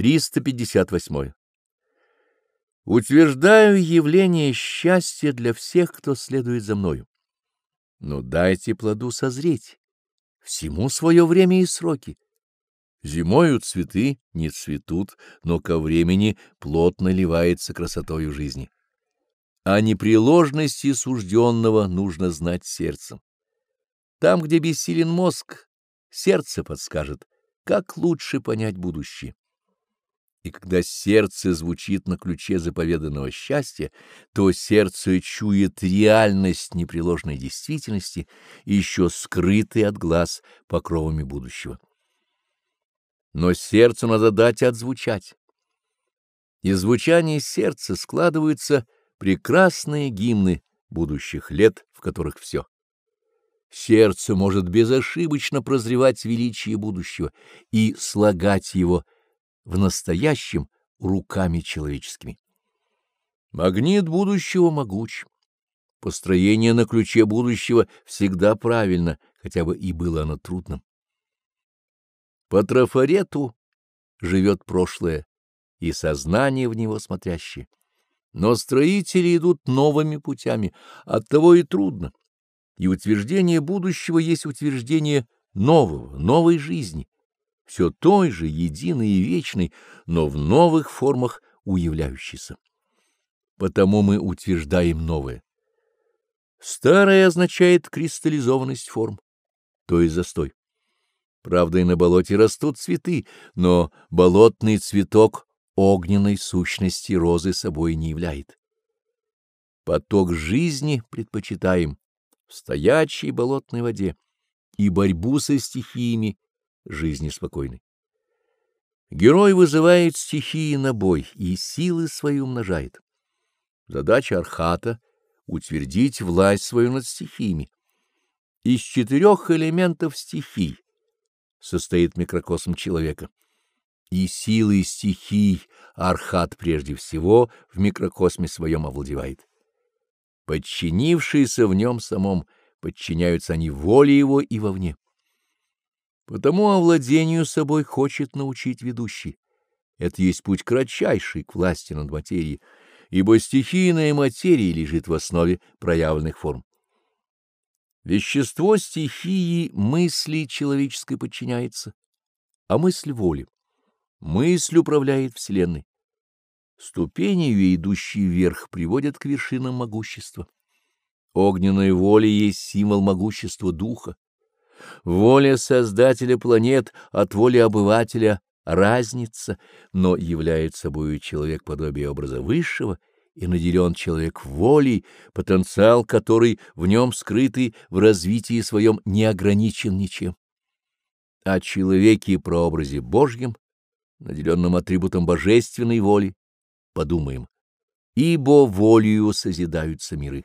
358. Утверждаю явление счастья для всех, кто следует за мною. Но дайте плоду созреть. Всему свое время и сроки. Зимою цветы не цветут, но ко времени плотно ливается красотою жизни. О непреложности сужденного нужно знать сердцем. Там, где бессилен мозг, сердце подскажет, как лучше понять будущее. И когда сердце звучит на ключе заповеданного счастья, то сердце чует реальность непреложной действительности, еще скрытой от глаз покровами будущего. Но сердцу надо дать отзвучать. Из звучания сердца складываются прекрасные гимны будущих лет, в которых все. Сердце может безошибочно прозревать величие будущего и слагать его в настоящем руками человеческими. Магнит будущего могуч. Построение на ключе будущего всегда правильно, хотя бы и было оно трудным. По трафарету живет прошлое и сознание в него смотрящее. Но строители идут новыми путями, оттого и трудно. И утверждение будущего есть утверждение нового, новой жизни все той же, единой и вечной, но в новых формах уявляющейся. Потому мы утверждаем новое. Старое означает кристаллизованность форм, то есть застой. Правда, и на болоте растут цветы, но болотный цветок огненной сущности розы собой не являет. Поток жизни предпочитаем в стоячей болотной воде и борьбу со стихиями жизни спокойной. Герой вызывает стихии на бой и силы свои умножает. Задача Архата — утвердить власть свою над стихиями. Из четырех элементов стихий состоит микрокосм человека. И силой стихий Архат прежде всего в микрокосме своем овладевает. Подчинившиеся в нем самом, подчиняются они воле его и вовне. Потому овладению собой хочет научить ведущий. Это есть путь кратчайший к власти над материей, ибо стихийная материя лежит в основе проявленных форм. Вещество стихии мысли человеческой подчиняется, а мысль воли. Мысль управляет Вселенной. Ступени ее, идущие вверх, приводят к вершинам могущества. Огненная воля есть символ могущества духа. Воля Создателя планет от воли обывателя разница, но является собой человек подобие образа высшего и наделен человек волей, потенциал который в нем скрытый в развитии своем не ограничен ничем. О человеке прообразе Божьем, наделенном атрибутом божественной воли, подумаем, ибо волею созидаются миры.